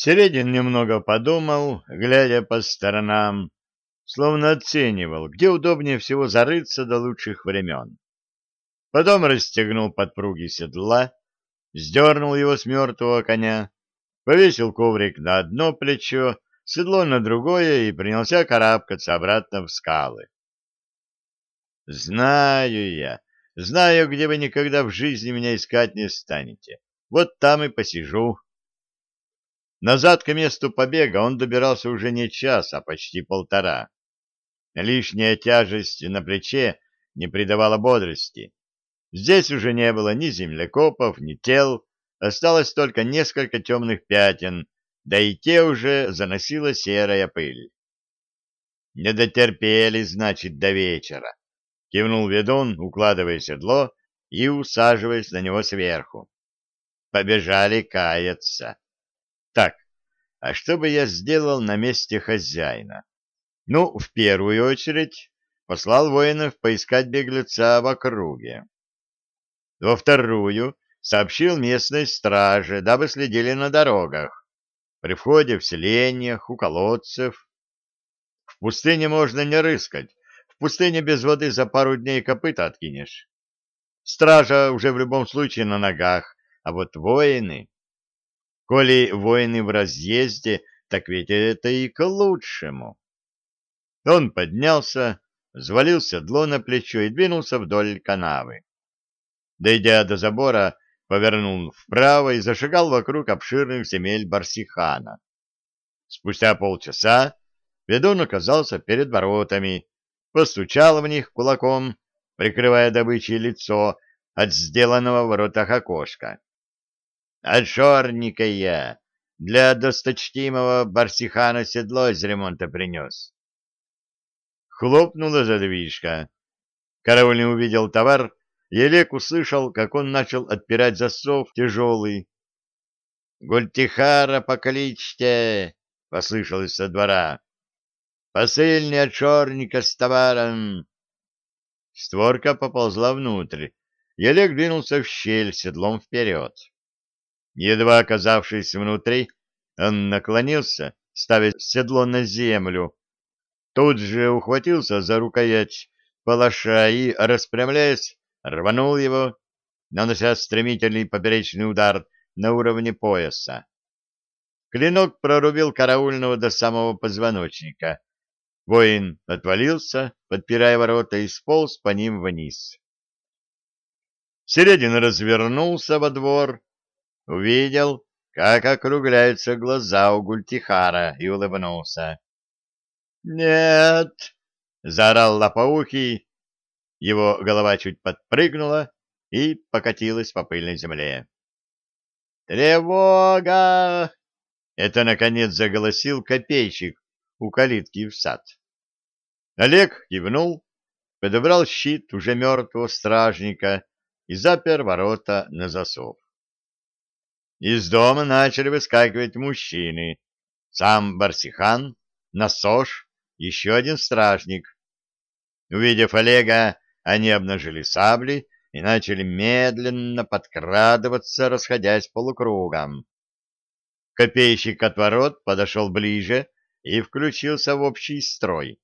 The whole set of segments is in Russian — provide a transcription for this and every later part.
Середин немного подумал, глядя по сторонам, словно оценивал, где удобнее всего зарыться до лучших времен. Потом расстегнул подпруги седла, сдернул его с мертвого коня, повесил коврик на одно плечо, седло на другое и принялся карабкаться обратно в скалы. «Знаю я, знаю, где вы никогда в жизни меня искать не станете. Вот там и посижу», Назад к месту побега он добирался уже не час, а почти полтора. Лишняя тяжесть на плече не придавала бодрости. Здесь уже не было ни землекопов, ни тел, осталось только несколько темных пятен, да и те уже заносила серая пыль. «Не дотерпели, значит, до вечера», — кивнул ведун, укладывая седло и усаживаясь на него сверху. «Побежали каяться». Так, а что бы я сделал на месте хозяина? Ну, в первую очередь, послал воинов поискать беглеца в округе. Во вторую сообщил местной страже, дабы следили на дорогах, при входе в селениях, у колодцев. В пустыне можно не рыскать, в пустыне без воды за пару дней копыта откинешь. Стража уже в любом случае на ногах, а вот воины... Коли воины в разъезде, так ведь это и к лучшему. Он поднялся, взвалил седло на плечо и двинулся вдоль канавы. Дойдя до забора, повернул вправо и зашагал вокруг обширных земель Барсихана. Спустя полчаса ведун оказался перед воротами, постучал в них кулаком, прикрывая добычей лицо от сделанного в воротах окошка. Отшорника я для досточтимого Барсихана седло из ремонта принес. Хлопнула задвижка. Караульный увидел товар, Олег услышал, как он начал отпирать засов тяжелый. — Гультихара покличьте! — послышалось со двора. — Посыльный отшорника с товаром! Створка поползла внутрь, Олег двинулся в щель седлом вперед. Едва оказавшись внутри, он наклонился, ставя седло на землю. Тут же ухватился за рукоять палаша и, распрямляясь, рванул его, нанося стремительный поперечный удар на уровне пояса. Клинок прорубил караульного до самого позвоночника. Воин отвалился, подпирая ворота, и сполз по ним вниз. Середин развернулся во двор, увидел, как округляются глаза у Гультихара, и улыбнулся. «Нет!» — заорал лопоухий. Его голова чуть подпрыгнула и покатилась по пыльной земле. «Тревога!» — это, наконец, заголосил копейщик у калитки в сад. Олег кивнул, подобрал щит уже мертвого стражника и запер ворота на засов. Из дома начали выскакивать мужчины. Сам Барсихан, Насош, еще один стражник. Увидев Олега, они обнажили сабли и начали медленно подкрадываться, расходясь полукругом. Копейщик от ворот подошел ближе и включился в общий строй.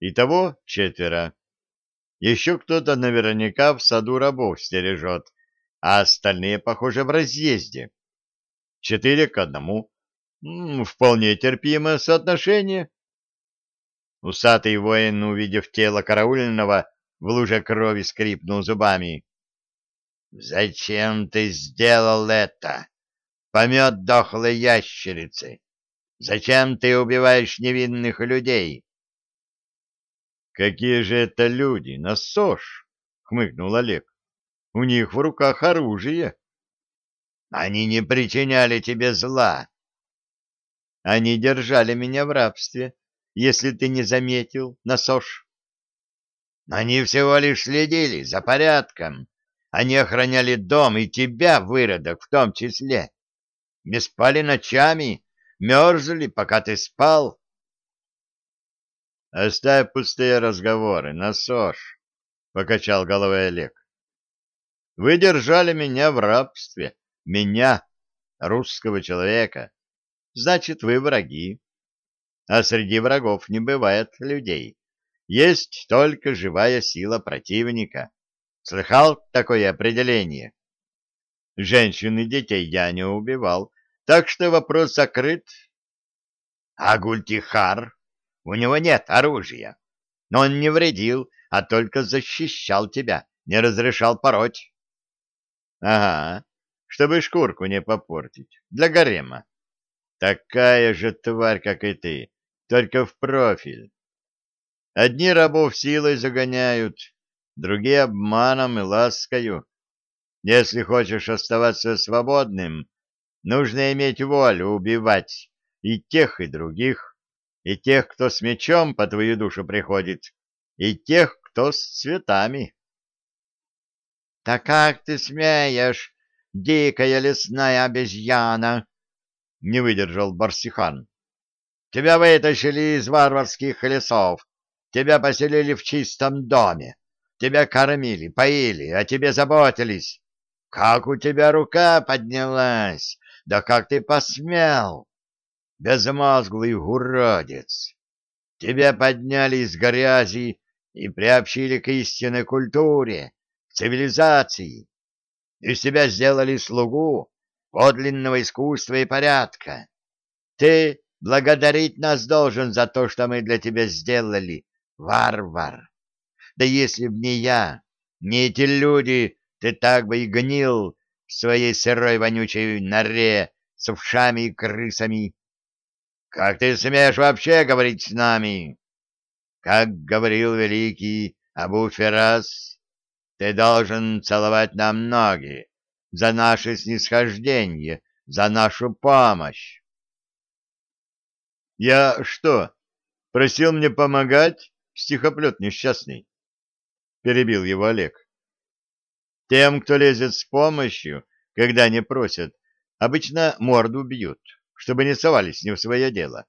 Итого четверо. Еще кто-то наверняка в саду рабов стережет, а остальные, похоже, в разъезде. Четыре к одному. Вполне терпимое соотношение. Усатый воин, увидев тело караульного, в луже крови скрипнул зубами. — Зачем ты сделал это? Помет дохлой ящерицы. Зачем ты убиваешь невинных людей? — Какие же это люди, насош? — хмыкнул Олег. У них в руках оружие. Они не причиняли тебе зла. Они держали меня в рабстве, если ты не заметил, Насош. Они всего лишь следили за порядком. Они охраняли дом и тебя, выродок, в том числе. Не спали ночами, мерзли, пока ты спал. Оставь пустые разговоры, Насош, — покачал головой Олег. Вы держали меня в рабстве, меня, русского человека. значит, вы враги. А среди врагов не бывает людей. Есть только живая сила противника. Слыхал такое определение? Женщин и детей я не убивал, так что вопрос закрыт. А Гультихар? У него нет оружия. Но он не вредил, а только защищал тебя, не разрешал пороть. Ага, чтобы шкурку не попортить, для гарема. Такая же тварь, как и ты, только в профиль. Одни рабов силой загоняют, другие обманом и ласкою. Если хочешь оставаться свободным, нужно иметь волю убивать и тех, и других, и тех, кто с мечом по твою душу приходит, и тех, кто с цветами. — Так как ты смеешь, дикая лесная обезьяна? — не выдержал Барсихан. — Тебя вытащили из варварских лесов, тебя поселили в чистом доме, тебя кормили, поили, о тебе заботились. Как у тебя рука поднялась? Да как ты посмел? Безмозглый уродец! Тебя подняли из грязи и приобщили к истинной культуре, цивилизации. Из тебя сделали слугу подлинного искусства и порядка. Ты благодарить нас должен за то, что мы для тебя сделали, варвар. Да если б не я, не эти люди, ты так бы и гнил в своей сырой вонючей норе с ушами и крысами. Как ты смеешь вообще говорить с нами? Как говорил великий Абу Ферас, ты должен целовать нам ноги за наше снисхождение, за нашу помощь. Я что, просил мне помогать, стихоплет несчастный? Перебил его Олег. Тем, кто лезет с помощью, когда не просят, обычно морду бьют, чтобы не совались не в свое дело.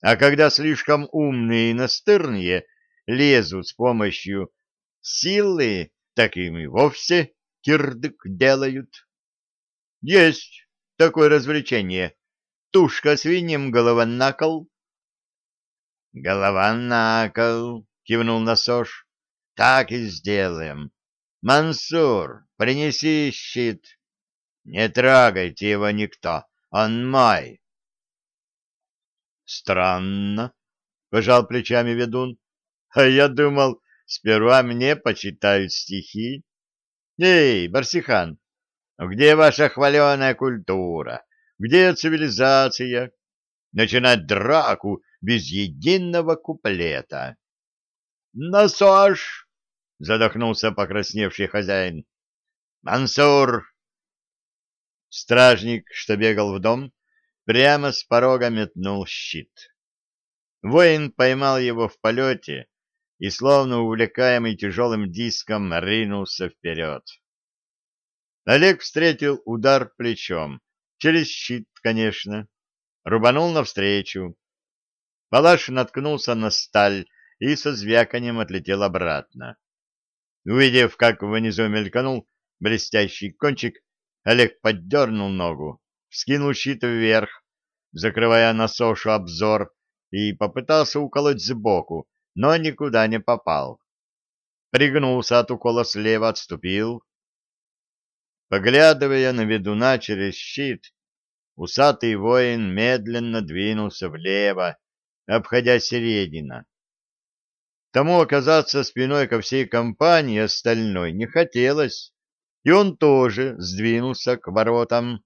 А когда слишком умные и настырные лезут с помощью силы, так им и вовсе кирдык делают. Есть такое развлечение. Тушка свиньям, голова на кол. Голова на кол, кивнул Насош. Так и сделаем. Мансур, принеси щит. Не трогайте его никто, он мой. Странно, пожал плечами ведун. А я думал, сперва мне почитают стихи. Эй, Барсихан, где ваша хваленая культура? Где цивилизация? Начинать драку без единого куплета. Насош! задохнулся покрасневший хозяин. Мансур! Стражник, что бегал в дом, прямо с порога метнул щит. Воин поймал его в полете и, словно увлекаемый тяжелым диском, ринулся вперед. Олег встретил удар плечом, через щит, конечно, рубанул навстречу. Палаш наткнулся на сталь и со звяканием отлетел обратно. Увидев, как внизу мельканул блестящий кончик, Олег поддернул ногу, вскинул щит вверх, закрывая на сошу обзор, и попытался уколоть сбоку, но никуда не попал. Пригнулся от укола слева, отступил. Поглядывая на ведуна через щит, усатый воин медленно двинулся влево, обходя середина. Тому оказаться спиной ко всей компании остальной не хотелось, и он тоже сдвинулся к воротам.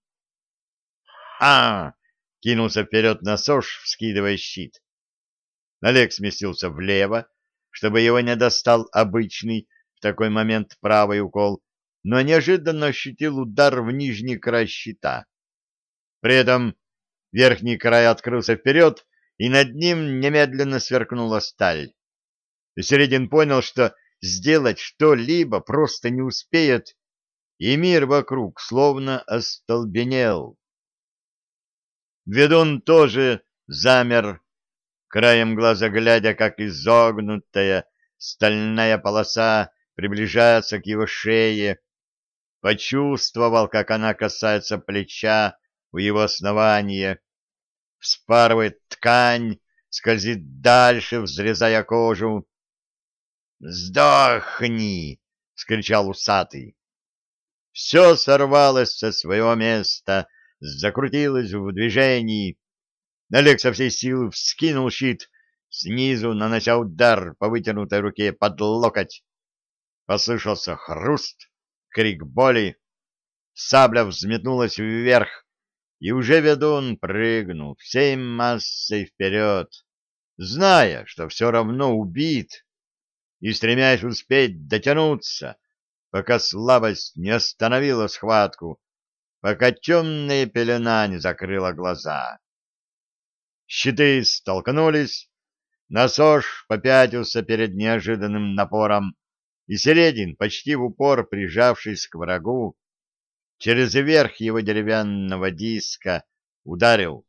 «А!» — кинулся вперед на сож, вскидывая щит. Олег сместился влево, чтобы его не достал обычный в такой момент правый укол, но неожиданно ощутил удар в нижний край щита. При этом верхний край открылся вперед, и над ним немедленно сверкнула сталь. Середин понял, что сделать что-либо просто не успеет, и мир вокруг словно остолбенел. Ведун тоже замер, краем глаза глядя, как изогнутая стальная полоса приближается к его шее, почувствовал, как она касается плеча у его основания, вспарывает ткань, скользит дальше, взрезая кожу. «Сдохни!» — скричал усатый. Все сорвалось со своего места, закрутилось в движении. Олег со всей силы вскинул щит, снизу нанося удар по вытянутой руке под локоть. Послышался хруст, крик боли. Сабля взметнулась вверх, и уже ведун прыгнул всей массой вперед, зная, что все равно убит, и стремясь успеть дотянуться, пока слабость не остановила схватку, пока темная пелена не закрыла глаза. Щиты столкнулись, Насош попятился перед неожиданным напором, и Середин, почти в упор прижавшись к врагу, через верх его деревянного диска ударил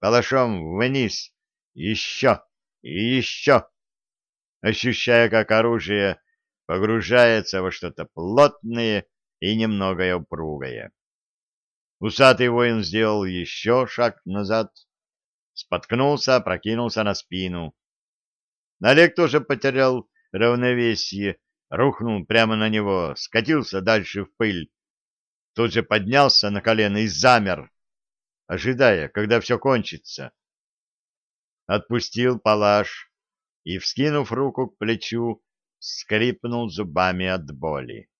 палашом вниз, еще и еще, ощущая, как оружие погружается во что-то плотное и немного упругое. Усатый воин сделал еще шаг назад, споткнулся, прокинулся на спину. Олег тоже потерял равновесие, рухнул прямо на него, скатился дальше в пыль. Тут же поднялся на колено и замер, ожидая, когда все кончится. Отпустил палаш и, вскинув руку к плечу, скрипнул зубами от боли.